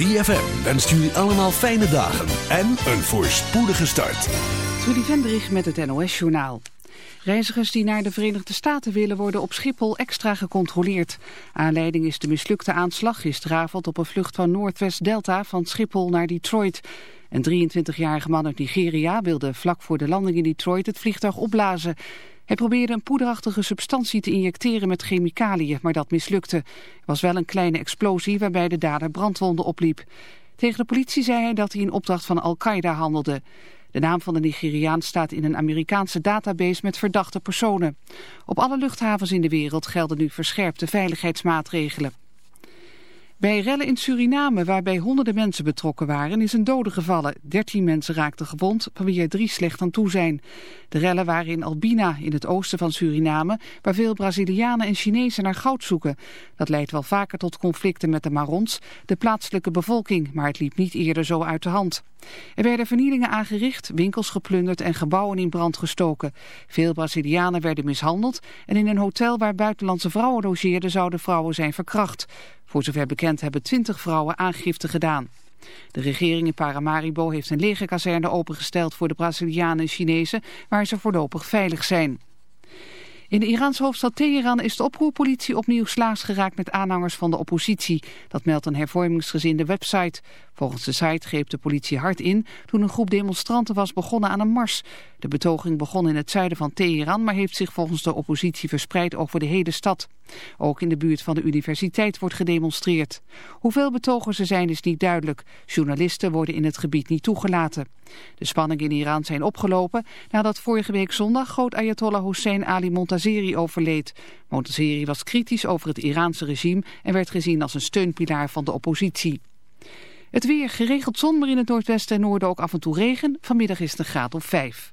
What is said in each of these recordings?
ZFM wenst jullie allemaal fijne dagen en een voorspoedige start. Trudy Vendrich met het NOS-journaal. Reizigers die naar de Verenigde Staten willen worden op Schiphol extra gecontroleerd. Aanleiding is de mislukte aanslag gisteravond op een vlucht van Northwest Delta van Schiphol naar Detroit. Een 23-jarige man uit Nigeria wilde vlak voor de landing in Detroit het vliegtuig opblazen. Hij probeerde een poederachtige substantie te injecteren met chemicaliën, maar dat mislukte. Er was wel een kleine explosie waarbij de dader brandwonden opliep. Tegen de politie zei hij dat hij in opdracht van Al-Qaeda handelde. De naam van de Nigeriaan staat in een Amerikaanse database met verdachte personen. Op alle luchthavens in de wereld gelden nu verscherpte veiligheidsmaatregelen. Bij rellen in Suriname, waarbij honderden mensen betrokken waren, is een dode gevallen. Dertien mensen raakten gewond, van wie er drie slecht aan toe zijn. De rellen waren in Albina, in het oosten van Suriname, waar veel Brazilianen en Chinezen naar goud zoeken. Dat leidt wel vaker tot conflicten met de Marons, de plaatselijke bevolking, maar het liep niet eerder zo uit de hand. Er werden vernielingen aangericht, winkels geplunderd en gebouwen in brand gestoken. Veel Brazilianen werden mishandeld en in een hotel waar buitenlandse vrouwen logeerden zouden vrouwen zijn verkracht. Voor zover bekend hebben twintig vrouwen aangifte gedaan. De regering in Paramaribo heeft een legerkazerne opengesteld voor de Brazilianen en Chinezen waar ze voorlopig veilig zijn. In de Iraanse hoofdstad Teheran is de oproerpolitie opnieuw slaags geraakt met aanhangers van de oppositie. Dat meldt een hervormingsgezinde website. Volgens de site greep de politie hard in toen een groep demonstranten was begonnen aan een mars. De betoging begon in het zuiden van Teheran, maar heeft zich volgens de oppositie verspreid over de hele stad. Ook in de buurt van de universiteit wordt gedemonstreerd. Hoeveel betogers er zijn is niet duidelijk. Journalisten worden in het gebied niet toegelaten. De spanningen in Iran zijn opgelopen nadat vorige week zondag groot Ayatollah Hussein Ali Montazeri overleed. Montazeri was kritisch over het Iraanse regime en werd gezien als een steunpilaar van de oppositie. Het weer geregeld zon, maar in het noordwesten en noorden ook af en toe regen. Vanmiddag is het een graad of 5.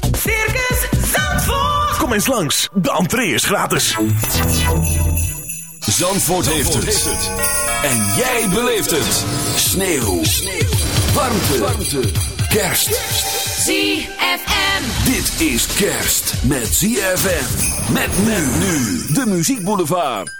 Circus Zandvoort. Kom eens langs, de entree is gratis. Zandvoort heeft het. En jij beleeft het. Sneeuw. Warmte. Warmte. Kerst. ZFM. Dit is kerst met ZFM. Met men nu. De Muziek Boulevard.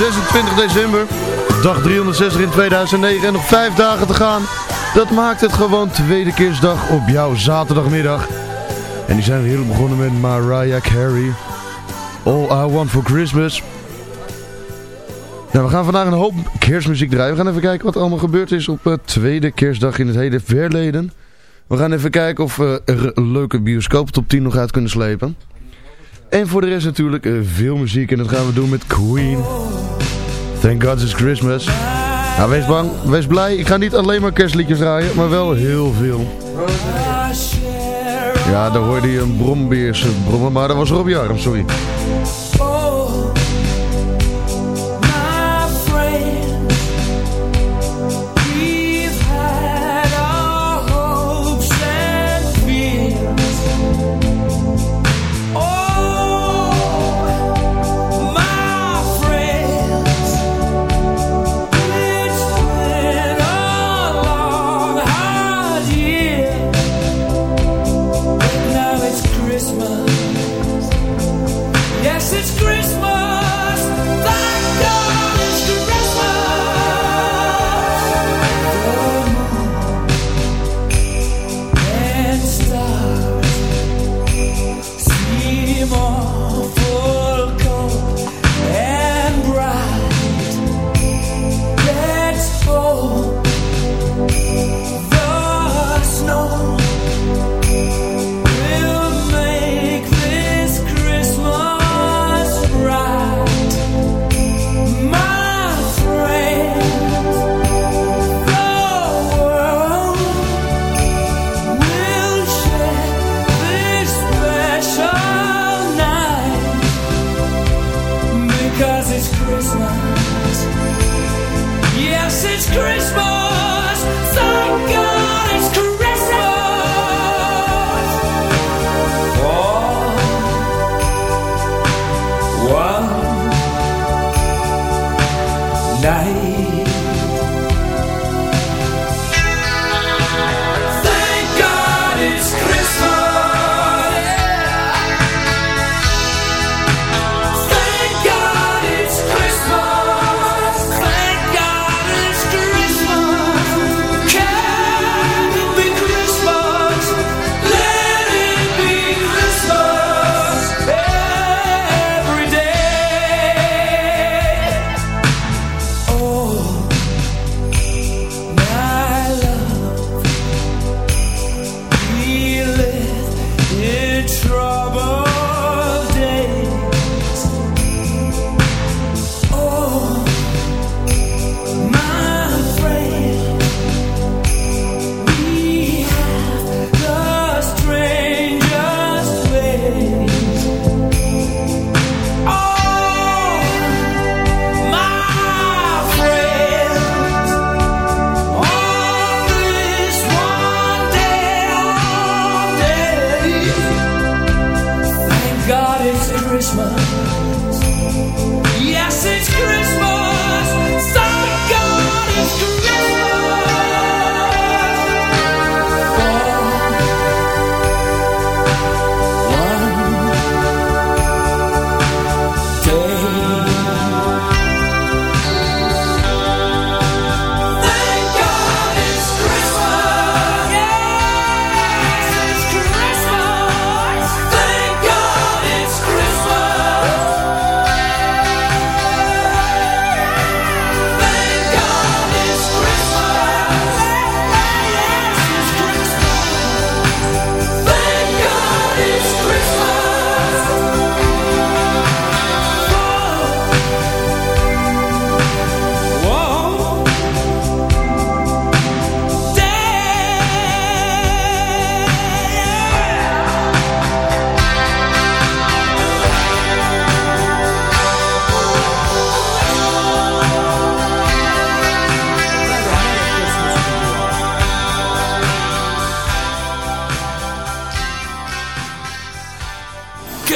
26 december. Dag 360 in 2009 en nog vijf dagen te gaan. Dat maakt het gewoon tweede kerstdag op jouw zaterdagmiddag. En die zijn we hier begonnen met Mariah Carey. All I Want For Christmas. Nou, we gaan vandaag een hoop kerstmuziek draaien. We gaan even kijken wat allemaal gebeurd is op uh, tweede kerstdag in het hele verleden. We gaan even kijken of we er een leuke bioscoop top 10 nog uit kunnen slepen. En voor de rest natuurlijk uh, veel muziek en dat gaan we doen met Queen. Thank God It's Christmas. Nou, wees bang, wees blij. Ik ga niet alleen maar kerstliedjes draaien, maar wel heel veel. Ja, daar hoorde je een brombeers brommen, maar dat was Robbie Arm, sorry.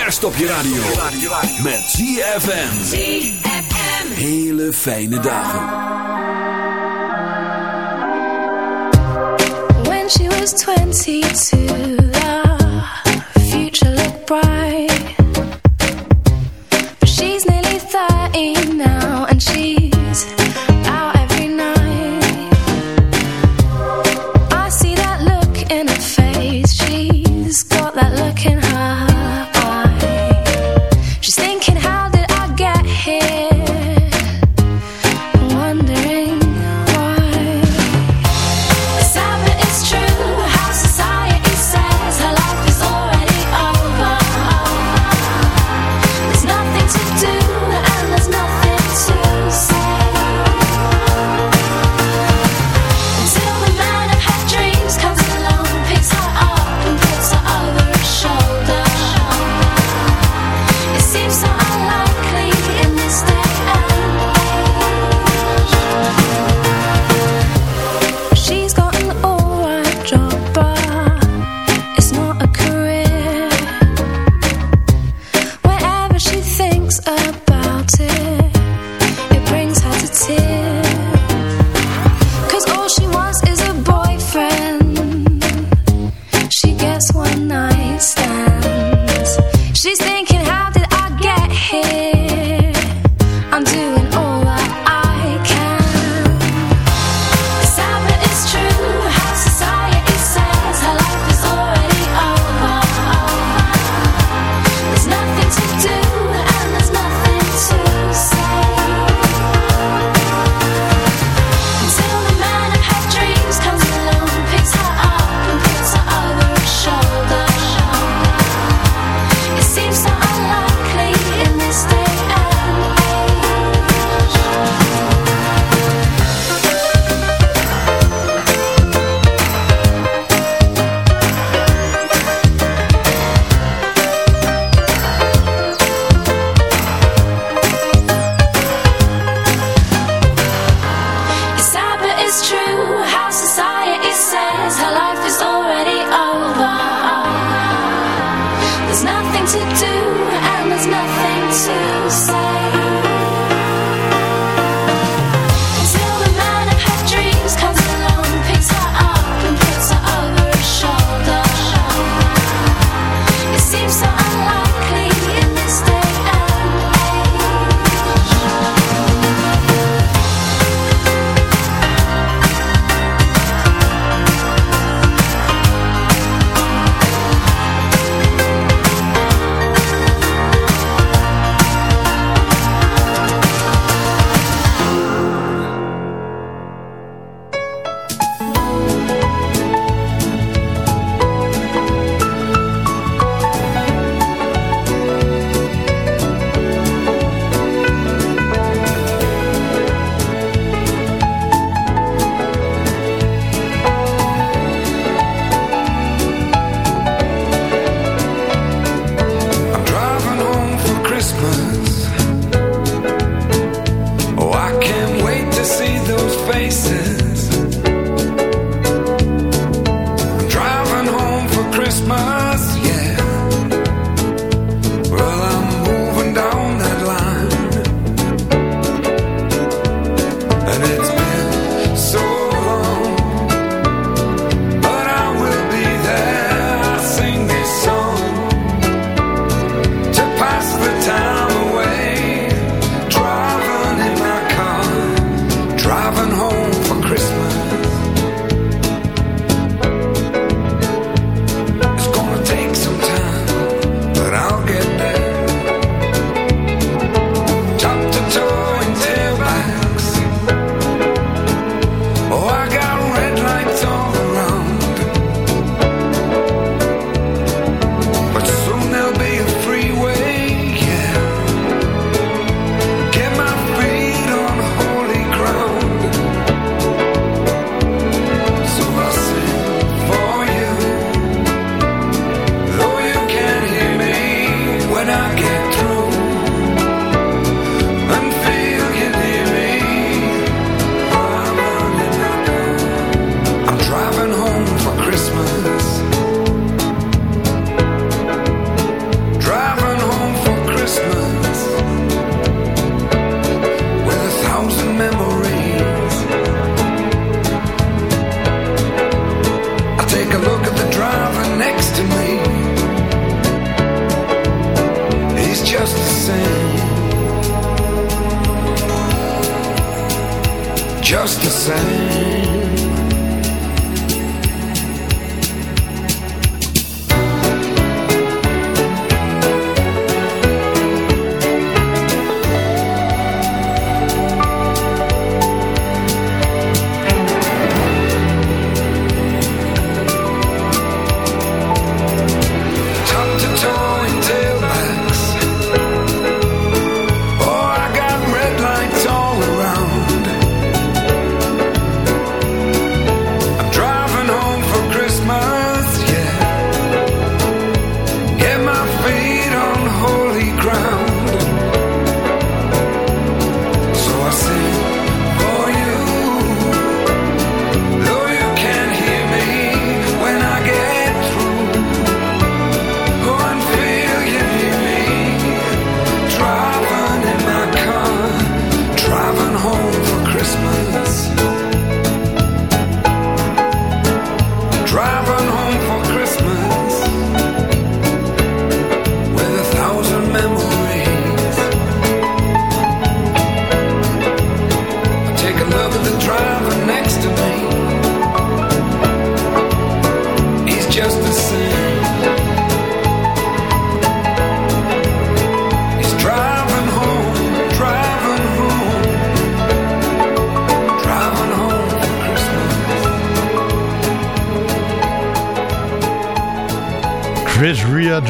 Op je radio. Met ZFM. Hele fijne dagen. When she was 22, the future looked bright.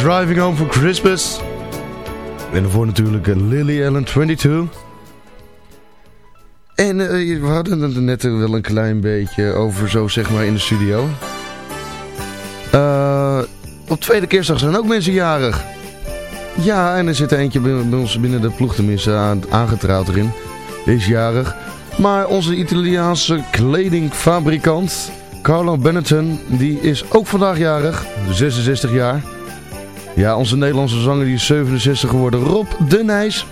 Driving Home for Christmas. En daarvoor natuurlijk eh, Lily Allen 22. En eh, we hadden het net wel een klein beetje over zo zeg maar in de studio. Eh, op tweede kerstdag zijn ook mensen jarig. Ja, en er zit eentje bij, ons binnen de ploeg tenminste aan, aangetrouwd erin. Deze jarig. Maar onze Italiaanse kledingfabrikant Carlo Benetton, die is ook vandaag jarig. 66 jaar. Ja, onze Nederlandse zanger die is 67 geworden. Rob de Nijs.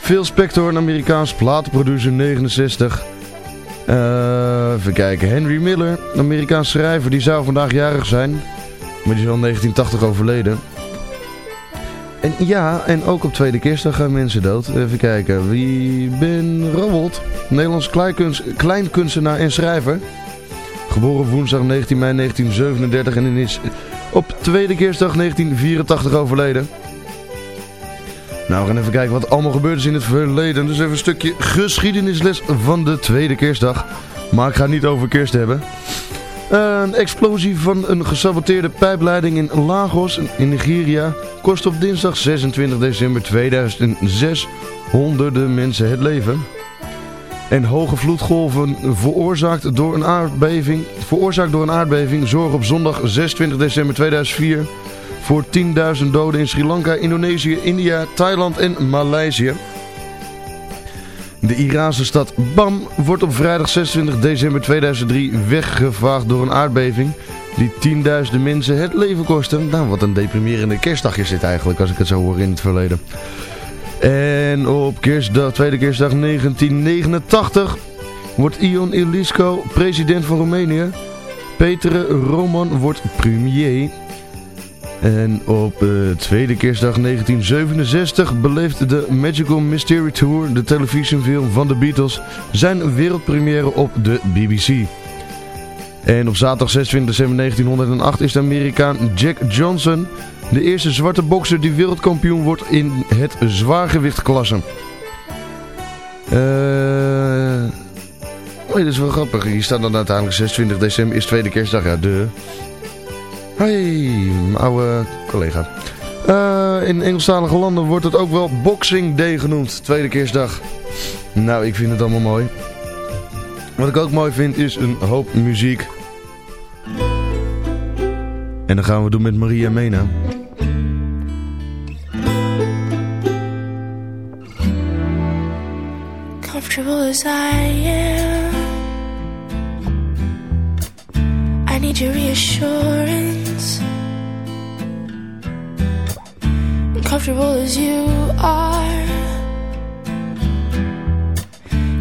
Phil Spector, een Amerikaans platenproducer, 69. Eh, even kijken. Henry Miller, een Amerikaans schrijver, die zou vandaag jarig zijn. Maar die is al in 1980 overleden. En ja, en ook op tweede kerstdag gaan mensen dood. Even kijken. Wie ben Rowold? Nederlands kleinkunst, kleinkunstenaar en schrijver. Geboren woensdag 19 mei 1937 en is op tweede kerstdag 1984 overleden. Nou, we gaan even kijken wat allemaal gebeurd is in het verleden. Dus even een stukje geschiedenisles van de tweede kerstdag. Maar ik ga het niet over kerst hebben. Een explosie van een gesaboteerde pijpleiding in Lagos in Nigeria kost op dinsdag 26 december 2006 honderden mensen het leven. En hoge vloedgolven veroorzaakt door een aardbeving, veroorzaakt door een aardbeving zorgen op zondag 26 december 2004 voor 10.000 doden in Sri Lanka, Indonesië, India, Thailand en Maleisië. De Iraanse stad Bam wordt op vrijdag 26 december 2003 weggevaagd door een aardbeving die tienduizenden mensen het leven kosten. Nou, wat een deprimerende kerstdag is dit eigenlijk, als ik het zo hoor in het verleden. En op kerstdag, tweede kerstdag 1989 wordt Ion Ilisco president van Roemenië. Peter Roman wordt premier. En op uh, tweede kerstdag 1967 beleeft de Magical Mystery Tour, de televisiefilm van de Beatles, zijn wereldpremière op de BBC. En op zaterdag 26 december 1908 is de Amerikaan Jack Johnson de eerste zwarte bokser die wereldkampioen wordt in het zwaargewichtklasse. Eh... Oh, dat is wel grappig. Hier staat dan uiteindelijk 26 december is tweede kerstdag. Ja, de... Hey, mijn oude collega. Uh, in Engelstalige landen wordt het ook wel Boxing Day genoemd. Tweede kerstdag. Nou, ik vind het allemaal mooi. Wat ik ook mooi vind is een hoop muziek. En dan gaan we doen met Maria Mena. Comfortable as I am I need your reassurance Comfortable as you are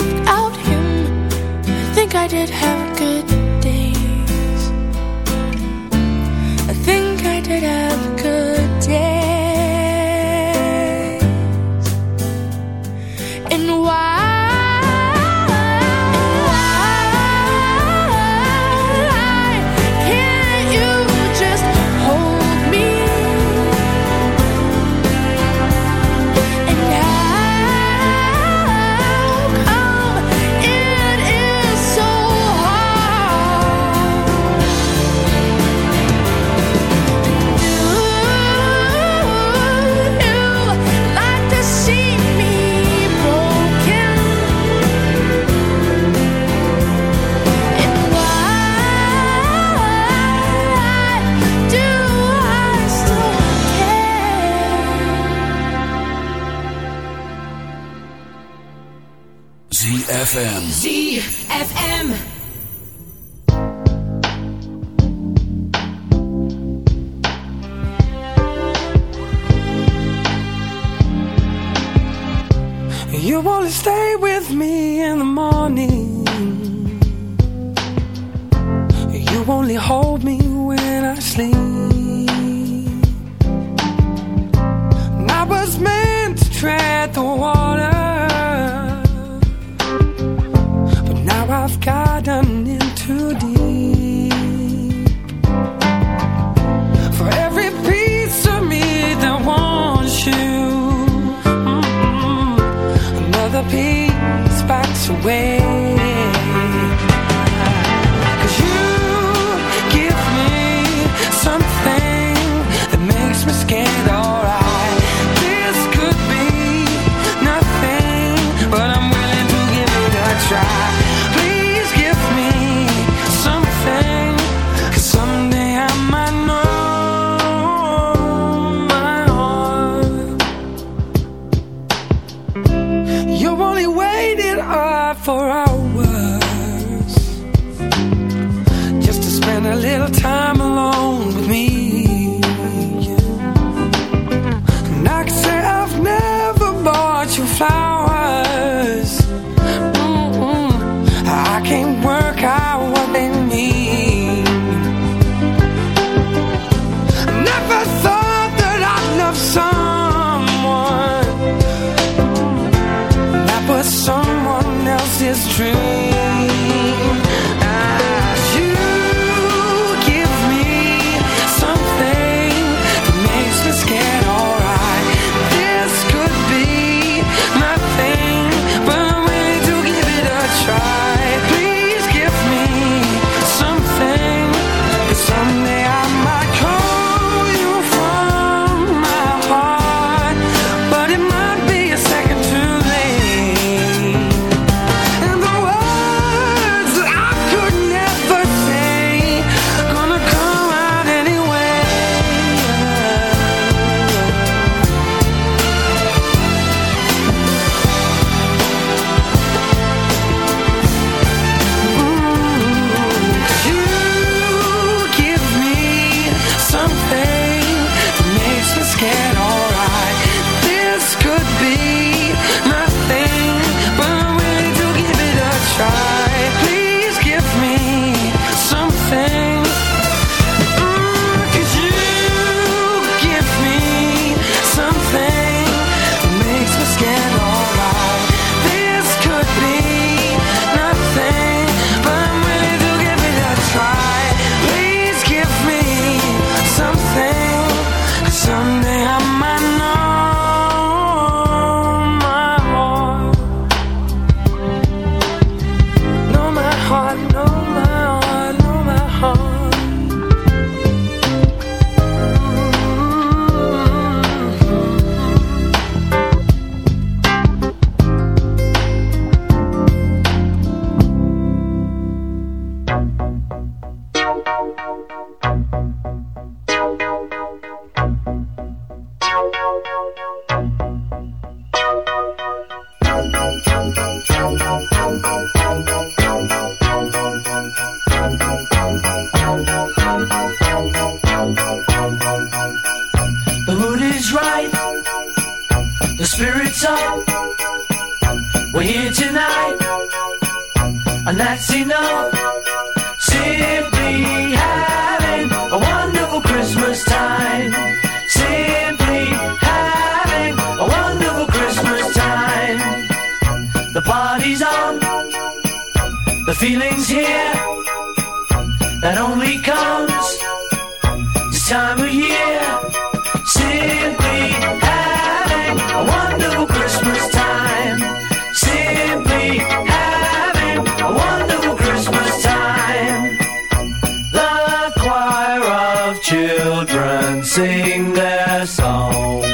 without him. I think I did have a good children sing their song.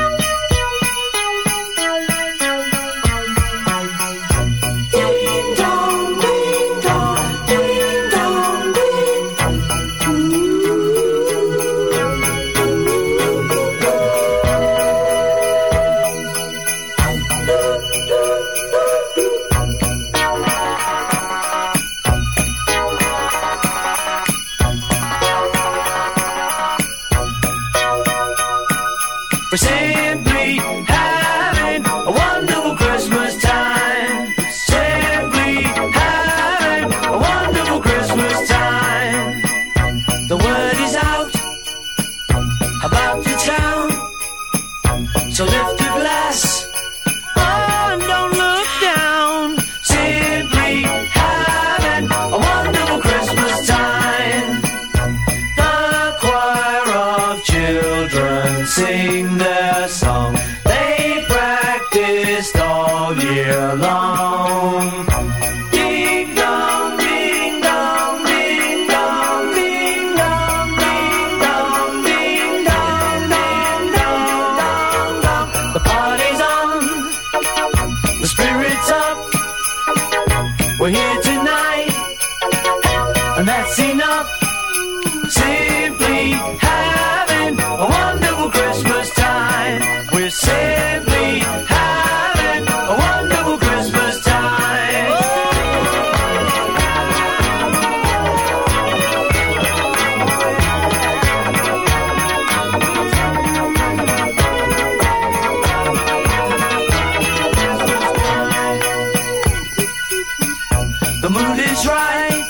Is right,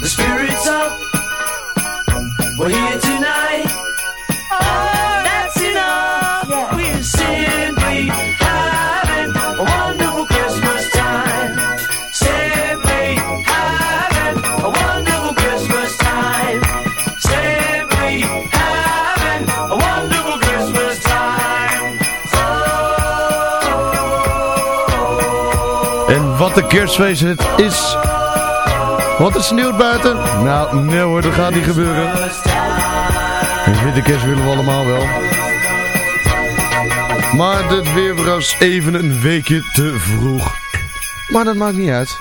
the spirit's up. We're here tonight. Wat een kerstfeest het is. Want het sneeuwt buiten. Nou, nee hoor, dat gaat niet gebeuren. Een witte kerst willen we allemaal wel. Maar het weer was even een weekje te vroeg. Maar dat maakt niet uit.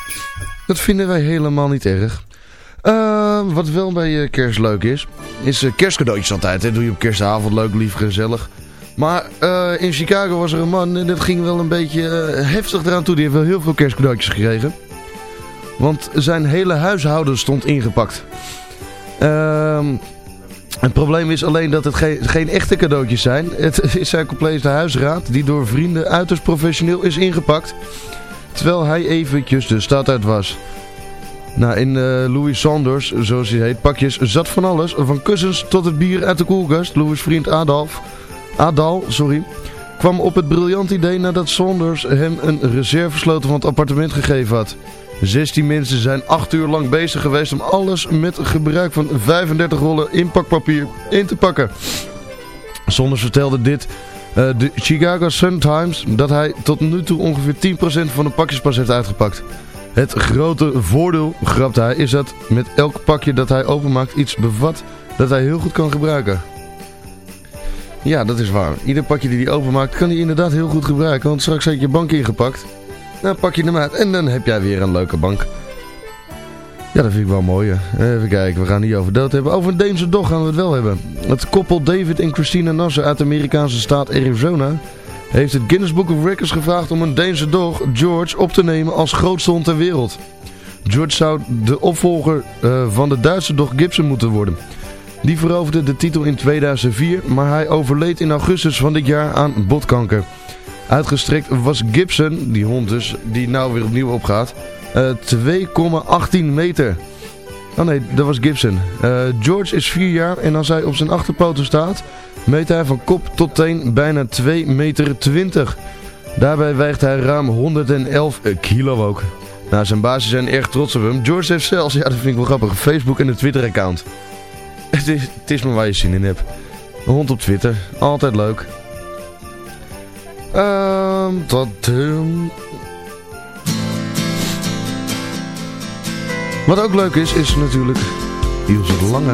Dat vinden wij helemaal niet erg. Eh, wat wel bij eh, kerst leuk is, is eh, kerstcadeautjes altijd. Hè? Doe je op kerstavond leuk, lief, gezellig. Maar eh, in Chicago was er een man en dat ging wel een beetje eh, heftig eraan toe. Die heeft wel heel veel kerstcadeautjes gekregen. Want zijn hele huishouden stond ingepakt. Ehm, het probleem is alleen dat het geen, echte cadeautjes zijn. Het is zijn complete huisraad die door vrienden uiterst professioneel is ingepakt. Terwijl hij eventjes de stad uit was. Nou, in eh, Louis Sanders, zoals hij heet, pakjes zat van alles. Van kussens tot het bier uit de koelkast. Louis' vriend Adolf, Adal, sorry, kwam op het briljant idee nadat Saunders hem een reservesloten van het appartement gegeven had. 16 mensen zijn 8 uur lang bezig geweest om alles met gebruik van 35 rollen inpakpapier in te pakken. Saunders vertelde dit eh, de Chicago Sun-Times dat hij tot nu toe ongeveer 10% van de pakjes pas heeft uitgepakt. Het grote voordeel, grapt hij, is dat met elk pakje dat hij openmaakt iets bevat dat hij heel goed kan gebruiken. Ja, dat is waar. Ieder pakje die hij openmaakt kan hij inderdaad heel goed gebruiken. Want straks heb je bank ingepakt. Dan pak je hem uit en dan heb jij weer een leuke bank. Ja, dat vind ik wel mooi. Even kijken, we gaan niet over dat hebben. Over een Deense dog gaan we het wel hebben. Het koppel David en Christina Nasser uit de Amerikaanse staat Arizona... heeft het Guinness Book of Records gevraagd om een Deense dog, George, op te nemen als grootste hond ter wereld. George zou de opvolger eh, van de Duitse dog Gibson moeten worden. Die veroverde de titel in 2004, maar hij overleed in augustus van dit jaar aan botkanker. Uitgestrekt was Gibson, die hond dus, die nou weer opnieuw opgaat, eh, 2,18 meter. Oh nee, dat was Gibson. Eh, George is 4 jaar en als hij op zijn achterpoten staat, meet hij van kop tot teen bijna 2 meter 20. Daarbij weegt hij ruim 111 kilo ook. Nou, zijn bazen zijn erg trots op hem. George heeft zelfs, ja dat vind ik wel grappig, een Facebook en een Twitter account. Het is, het is maar waar je zin in hebt. Een hond op Twitter, altijd leuk. Ehm, ehm. Wat ook leuk is, is natuurlijk Ilse Lange.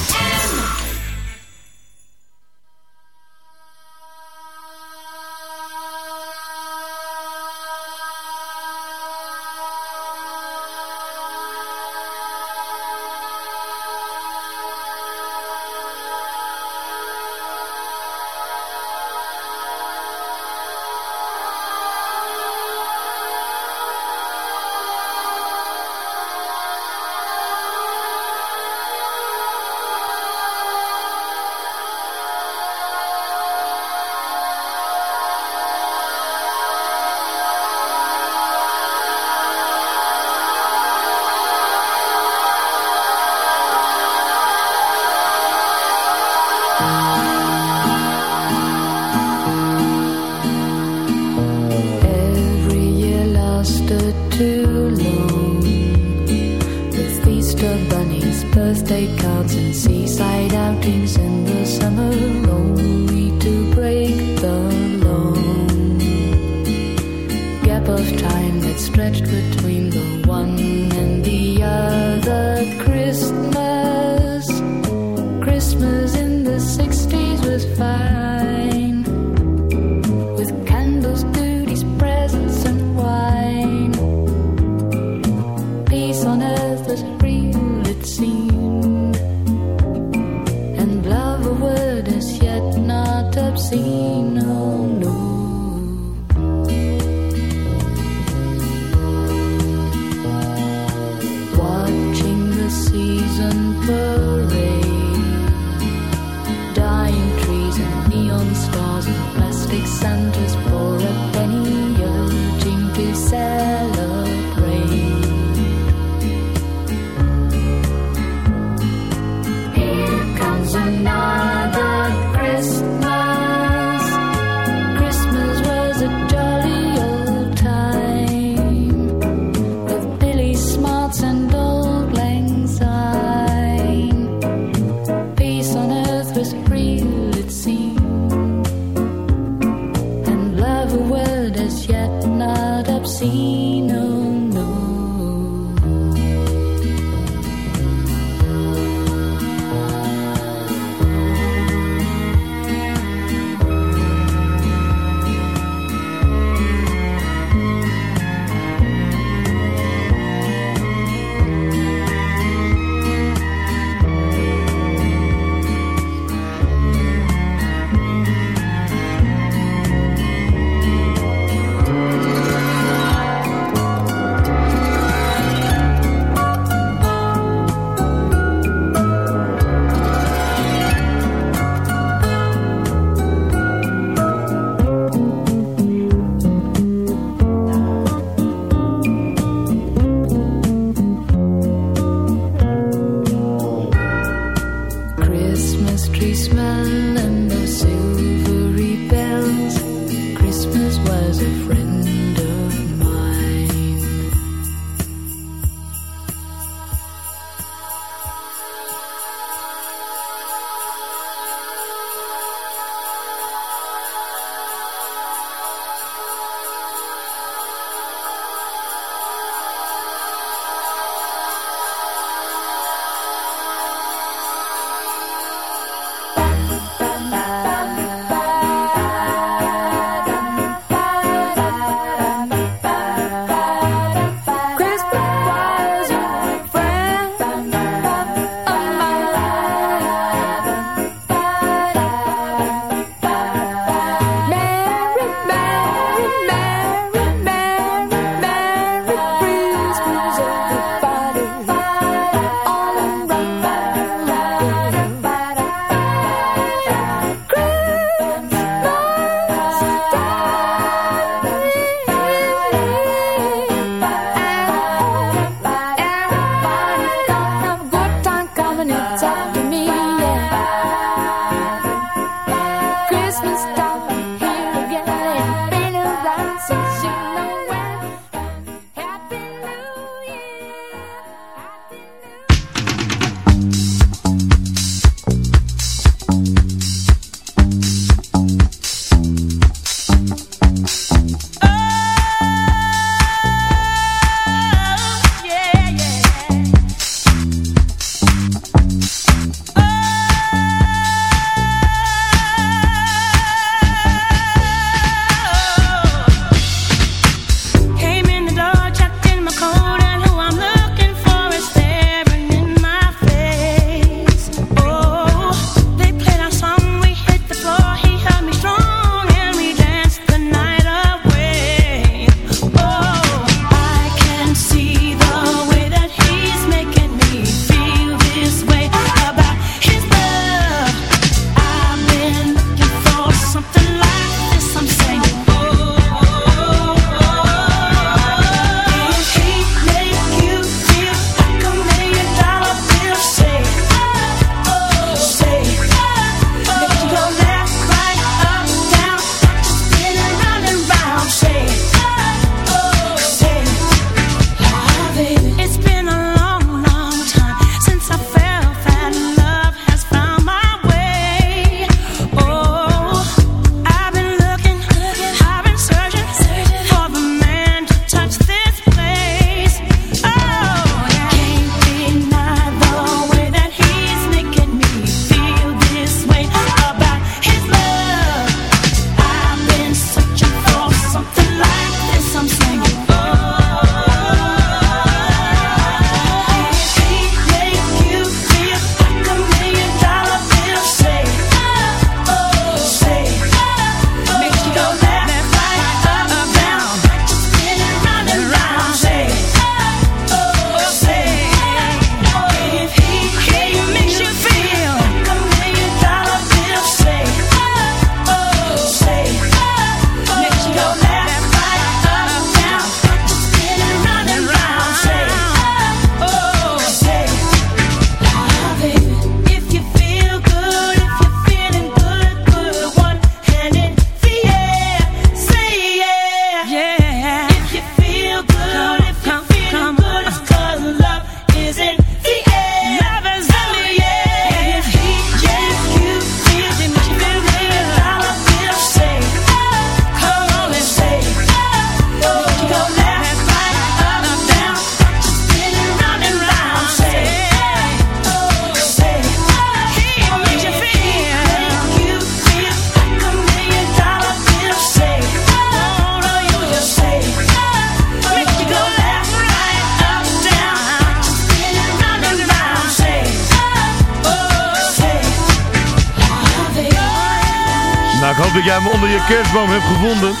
onder je kerstboom hebt gevonden.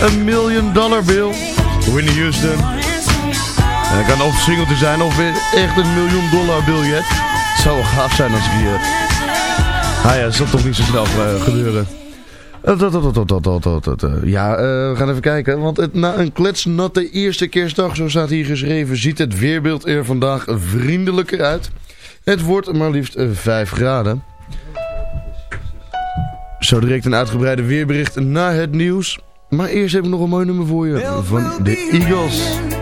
Een million dollar bill. Winnie Houston. En dat kan of een te zijn of weer echt een miljoen dollar biljet. Het zou wel gaaf zijn als ik hier... Eh, ah ja, dat zal toch niet zo snel gebeuren. Ja, uh, we gaan even kijken. Want het, na een kletsnatte eerste kerstdag, zo staat hier geschreven, ziet het weerbeeld er vandaag vriendelijker uit. Het wordt maar liefst eh, 5 graden. Zo direct een uitgebreide weerbericht na het nieuws. Maar eerst heb ik nog een mooi nummer voor je van de Eagles.